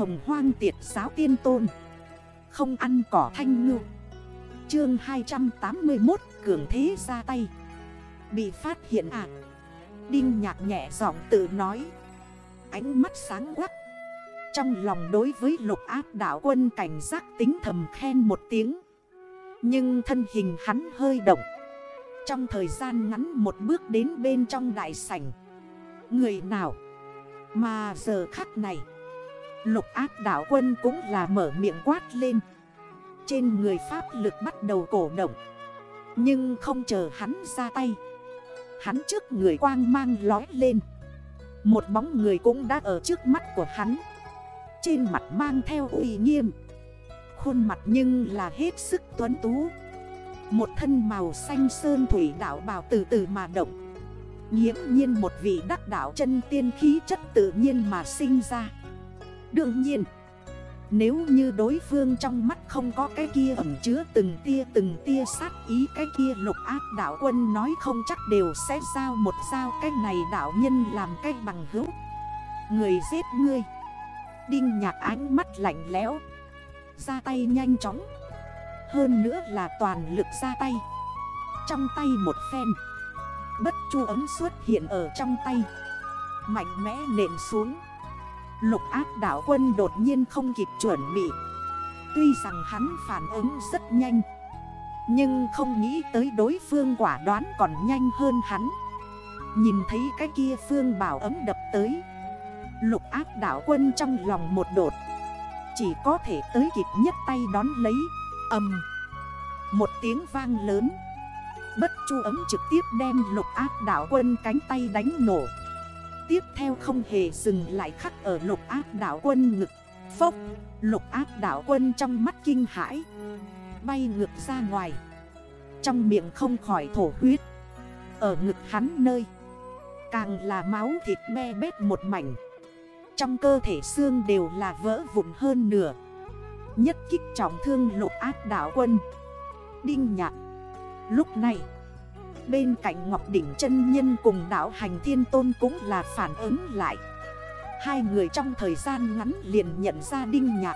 hồng hoang tiệt giáo tiên tôn. Không ăn cỏ thanh ngư. Chương 281 cường thế ra tay. Bị phát hiện à? Đinh nhạc nhẹ giọng tự nói. Ánh mắt sáng quắc. Trong lòng đối với lục áp đảo quân cảnh giác tính thầm khen một tiếng. Nhưng thân hình hắn hơi động. Trong thời gian ngắn một bước đến bên trong đại sảnh. Người nào? Mà giờ khắc này Lục áp đảo quân cũng là mở miệng quát lên. Trên người pháp lực bắt đầu cổ động. Nhưng không chờ hắn ra tay. Hắn trước người quang mang lói lên. Một bóng người cũng đã ở trước mắt của hắn. Trên mặt mang theo uy nghiêm. Khuôn mặt nhưng là hết sức tuấn tú. Một thân màu xanh sơn thủy đảo bào từ từ mà động. Nhiễm nhiên một vị đắc đảo chân tiên khí chất tự nhiên mà sinh ra. Đương nhiên, Nếu như đối phương trong mắt không có cái kia ẩm chứa từng tia từng tia sát ý, Cái kia lục ác đảo quân nói không chắc đều sẽ giao một giao. Cái này đảo nhân làm cái bằng hữu. Người giết ngươi. Đinh nhạc ánh mắt lạnh lẽo. Ra tay nhanh chóng. Hơn nữa là toàn lực ra tay. Trong tay một phen. Bất chu ấm xuất hiện ở trong tay. Mạnh mẽ nện xuống. Lục ác đảo quân đột nhiên không kịp chuẩn bị. Tuy rằng hắn phản ứng rất nhanh, Nhưng không nghĩ tới đối phương quả đoán còn nhanh hơn hắn. Nhìn thấy cái kia phương bảo ấm đập tới, Lục ác đảo quân trong lòng một đột. Chỉ có thể tới kịp nhất tay đón lấy Âm Một tiếng vang lớn. Bất chu ấm trực tiếp đem lục ác đảo quân cánh tay đánh nổ. Tiếp theo không hề dừng lại khắc ở lục ác đảo quân ngực. Phốc, Lục ác đảo quân trong mắt kinh hãi, Bay ngược ra ngoài. Trong miệng không khỏi thổ huyết. Ở ngực hắn nơi, Càng là máu thịt me bét một mảnh. Trong cơ thể xương đều là vỡ vụn hơn nửa. Nhất kích trọng thương lục ác đảo quân. Đinh nhạc, Lúc này Bên cạnh Ngọc Đỉnh chân Nhân cùng đảo hành thiên tôn cũng là phản ứng lại. Hai người trong thời gian ngắn liền nhận ra đinh nhạc.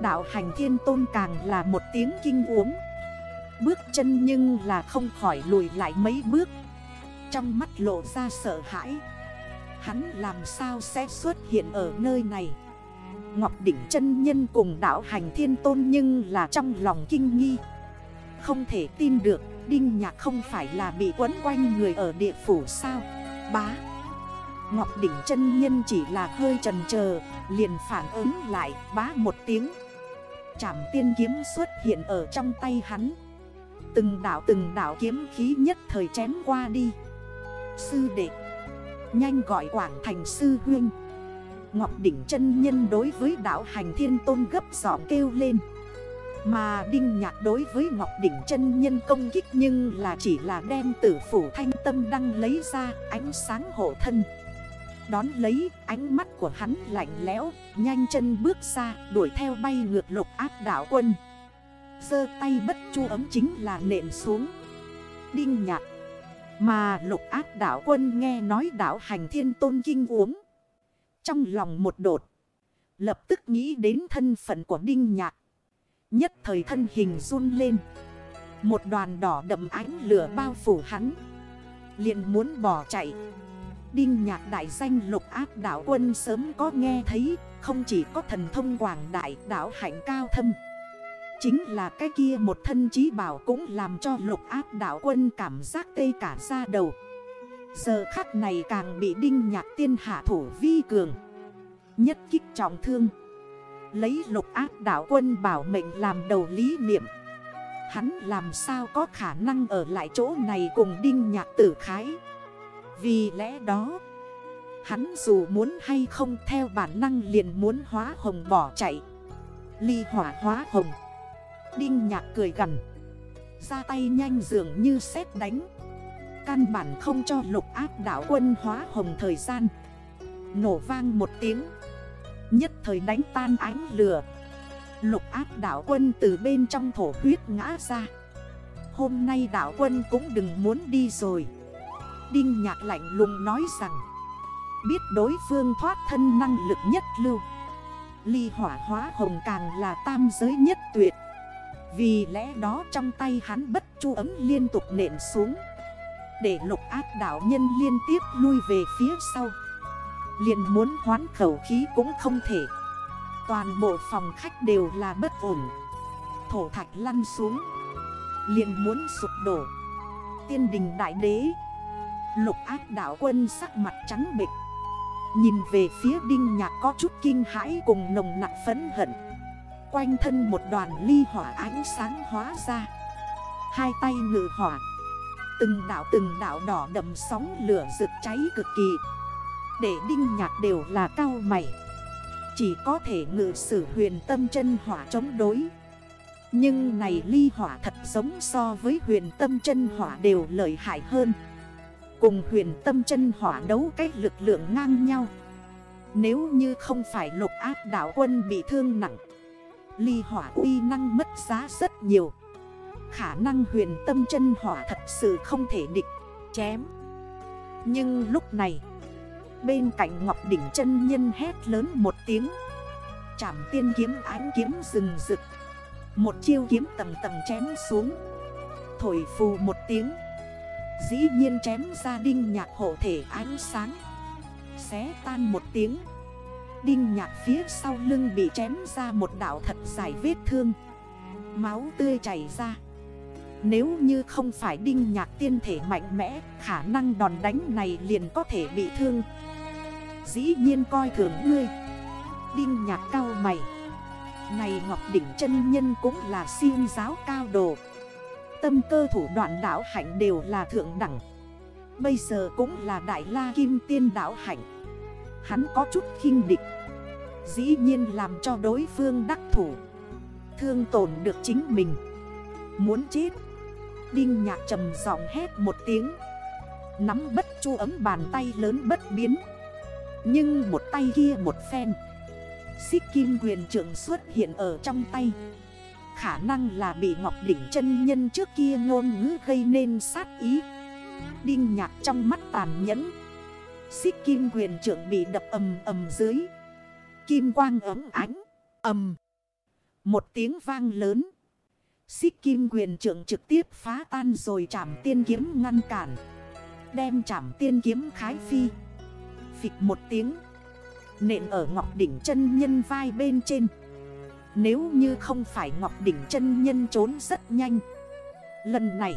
Đạo hành thiên tôn càng là một tiếng kinh uống. Bước chân nhưng là không khỏi lùi lại mấy bước. Trong mắt lộ ra sợ hãi. Hắn làm sao sẽ xuất hiện ở nơi này? Ngọc Đỉnh chân Nhân cùng đạo hành thiên tôn nhưng là trong lòng kinh nghi. Không thể tin được. Đinh nhạc không phải là bị quấn quanh người ở địa phủ sao? Bá. Ngọc đỉnh chân nhân chỉ là hơi trần chờ Liền phản ứng lại, bá một tiếng. Chảm tiên kiếm xuất hiện ở trong tay hắn. Từng đảo từng đảo kiếm khí nhất thời chém qua đi. Sư đệ. Nhanh gọi Quảng Thành Sư Huyên. Ngọc Đỉnh chân Nhân đối với đảo hành thiên tôn gấp giọng kêu lên mà Đinh Nhạc đối với Ngọc Đỉnh chân nhân công kích nhưng là chỉ là đem tử phủ thanh tâm đăng lấy ra ánh sáng hộ thân. Đón lấy ánh mắt của hắn lạnh lẽo, nhanh chân bước ra đuổi theo bay ngược lục áp đảo quân. Sơ tay bất chu ấm chính là nện xuống. Đinh Nhạc Mà lục áp đảo quân nghe nói đảo hành thiên tôn kinh uống. Trong lòng một đột. Lập tức nghĩ đến thân phận của Đinh Nhạc. Nhất thời thân hình run lên. Một đoàn đỏ đậm ánh lửa bao phủ hắn. Liền muốn bỏ chạy. Đinh nhạc đại danh lục áp đảo quân sớm có nghe thấy, Không chỉ có thần thông quảng đại đảo hạnh cao thâm. Chính là cái kia một thân trí bảo cũng làm cho lục áp đảo quân cảm giác tê cả ra đầu. Giờ khắc này càng bị đinh nhạc tiên hạ thủ vi cường. Nhất kích trọng thương. Lấy lục ác đảo quân bảo mệnh làm đầu lý niệm. Hắn làm sao có khả năng ở lại chỗ này cùng đinh nhạc tử khái? Vì lẽ đó, Hắn dù muốn hay không theo bản năng liền muốn hóa hồng bỏ chạy. Ly hỏa hóa hồng. Đinh nhạc cười gần Ra tay nhanh dường như xét đánh. Căn bản không cho lục ác đảo quân hóa hồng thời gian. Nổ vang một tiếng. Nhất thời đánh tan ánh lửa. Lục ác đảo quân từ bên trong thổ huyết ngã ra. Hôm nay đảo quân cũng đừng muốn đi rồi. Đinh nhạc lạnh lùng nói rằng, Biết đối phương thoát thân năng lực nhất lưu. Ly hỏa hóa hồng càng là tam giới nhất tuyệt. Vì lẽ đó trong tay hắn bất chu ấm liên tục nện xuống. Để lục ác đảo nhân liên tiếp lui về phía sau liền muốn hoán khẩu khí cũng không thể. Toàn bộ phòng khách đều là bất ổn. Thổ thạch lăn xuống. Liền muốn sụp đổ. Tiên đình đại đế. Lục ác đảo quân sắc mặt trắng bịch Nhìn về phía đinh nhạc có chút kinh hãi cùng nồng nặng phấn hận. Quanh thân một đoàn ly hỏa ánh sáng hóa ra. Hai tay ngự hỏa. Từng đảo từng đảo đỏ đậm sóng lửa rực cháy cực kỳ. Để đinh nhạc đều là cao mày. Chỉ có thể ngự sử huyền tâm chân hỏa chống đối. Nhưng này ly hỏa thật giống so với huyền tâm chân hỏa đều lợi hại hơn. Cùng huyền tâm chân hỏa đấu cách lực lượng ngang nhau. Nếu như không phải lục áp đảo quân bị thương nặng, Ly hỏa uy năng mất giá rất nhiều. Khả năng huyền tâm chân hỏa thật sự không thể địch Chém. Nhưng lúc này Bên cạnh Ngọc Đỉnh chân nhân hét lớn một tiếng. Chảm tiên kiếm ánh kiếm rừng rực. Một chiêu kiếm tầng tầng chém xuống. Thổi phù một tiếng. Dĩ nhiên chém ra đinh nhạc hộ thể ánh sáng. Xé tan một tiếng. Đinh nhạc phía sau lưng bị chém ra một đảo thật dài vết thương. Máu tươi chảy ra. Nếu như không phải đinh nhạc tiên thể mạnh mẽ, Khả năng đòn đánh này liền có thể bị thương. Dĩ nhiên coi thường ngươi. Đinh nhạc cao mày. Này Ngọc Đỉnh chân Nhân cũng là siêu giáo cao đồ. Tâm cơ thủ đoạn đảo hạnh đều là thượng đẳng. Bây giờ cũng là đại la kim tiên đảo hạnh. Hắn có chút khinh địch. Dĩ nhiên làm cho đối phương đắc thủ. Thương tổn được chính mình. Muốn chết Đinh nhạc trầm giọng hét một tiếng. Nắm bất chu ấm bàn tay lớn bất biến. Nhưng một tay kia một phen. Xích kim quyền trưởng xuất hiện ở trong tay. Khả năng là bị Ngọc Đỉnh chân nhân trước kia ngôn ngữ gây nên sát ý. Đinh nhạc trong mắt tàn nhẫn. Xích kim quyền trưởng bị đập ầm ầm dưới. Kim quang ấm ánh, ầm. Một tiếng vang lớn. Xích kim quyền trưởng trực tiếp phá tan rồi chảm tiên kiếm ngăn cản. Đem chảm tiên kiếm khái phi. Phịch một tiếng. Nện ở ngọc đỉnh chân nhân vai bên trên. Nếu như không phải ngọc đỉnh chân nhân trốn rất nhanh. Lần này,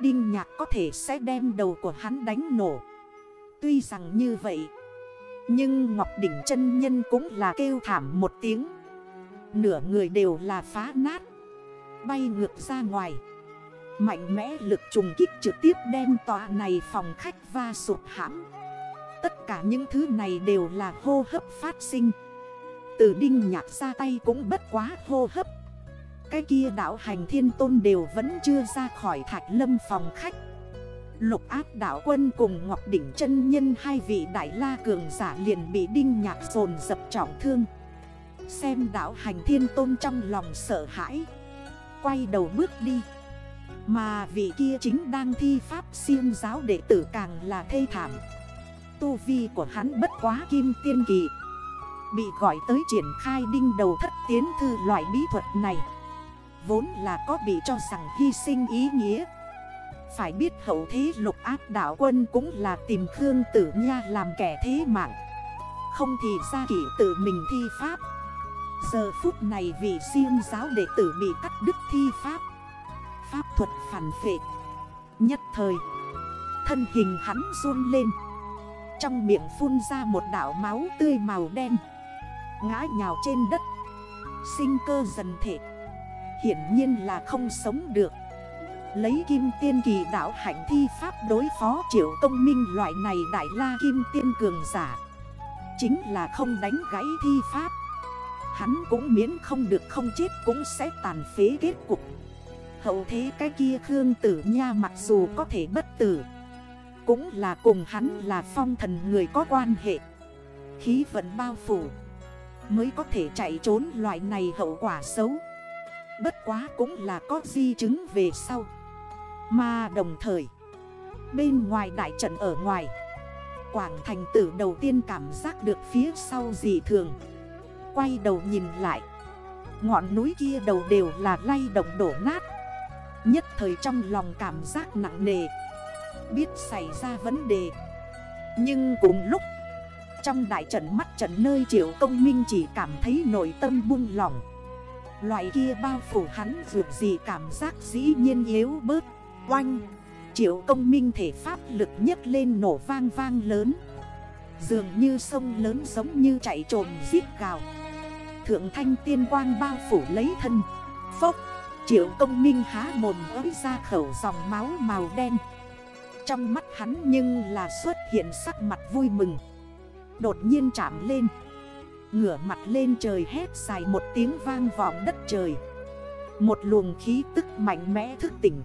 Đinh nhạc có thể sẽ đem đầu của hắn đánh nổ. Tuy rằng như vậy, Nhưng Ngọc Đỉnh chân Nhân cũng là kêu thảm một tiếng. Nửa người đều là phá nát. Bay ngược ra ngoài. Mạnh mẽ lực trùng kích trực tiếp đem tòa này phòng khách va sụp hãm. Tất cả những thứ này đều là hô hấp phát sinh. Từ đinh nhạc ra tay cũng bất quá hô hấp. Cái kia đảo hành thiên tôn đều vẫn chưa ra khỏi thạch lâm phòng khách. Lục ác đảo quân cùng Ngọc Đỉnh chân Nhân hai vị đại la cường giả liền bị đinh nhạc dồn dập trọng thương. Xem đảo hành thiên tôn trong lòng sợ hãi. Quay đầu bước đi. Mà vị kia chính đang thi pháp siêng giáo đệ tử càng là thê thảm. Tu vi của hắn bất quá kim tiên kỳ. Bị gọi tới triển khai đinh đầu thất tiến thư loại bí thuật này. Vốn là có bị cho rằng hy sinh ý nghĩa. Phải biết hậu thế lục ác đảo quân cũng là tìm Khương Tử Nha làm kẻ thế mạng. Không thì ra kỷ tự mình thi pháp. Giờ phút này vị riêng giáo đệ tử bị cắt đứt thi pháp. Pháp thuật phản phệ Nhất thời, Thân hình hắn run lên. Trong miệng phun ra một đảo máu tươi màu đen. Ngã nhào trên đất. Sinh cơ dần thể. Hiển nhiên là không sống được. Lấy kim tiên kỳ đảo hạnh thi pháp đối phó triệu công minh loại này đại la kim tiên cường giả. Chính là không đánh gãy thi pháp. Hắn cũng miễn không được không chết cũng sẽ tàn phế kết cục. Hậu thế cái kia Khương Tử Nha mặc dù có thể bất tử, Cũng là cùng hắn là phong thần người có quan hệ. Khí vận bao phủ, Mới có thể chạy trốn loại này hậu quả xấu. Bất quá cũng là có di chứng về sau. Mà đồng thời, Bên ngoài đại trận ở ngoài, Quảng thành tử đầu tiên cảm giác được phía sau dị thường quay đầu nhìn lại. Ngọn núi kia đầu đều là lay động đổ nát. Nhất thời trong lòng cảm giác nặng nề. Biết xảy ra vấn đề. Nhưng cùng lúc, Trong đại trận mắt trận nơi triệu công minh chỉ cảm thấy nội tâm buông lỏng. Loại kia bao phủ hắn vượt gì cảm giác dĩ nhiên yếu bớt. Oanh, Triệu công minh thể pháp lực nhất lên nổ vang vang lớn. Dường như sông lớn giống như chạy trồm giết gào. Thượng thanh tiên quang bao phủ lấy thân. Phốc, Triệu công minh há mồm ới ra khẩu dòng máu màu đen. Trong mắt hắn nhưng là xuất hiện sắc mặt vui mừng. Đột nhiên chạm lên. Ngửa mặt lên trời hét dài một tiếng vang vọng đất trời. Một luồng khí tức mạnh mẽ thức tỉnh.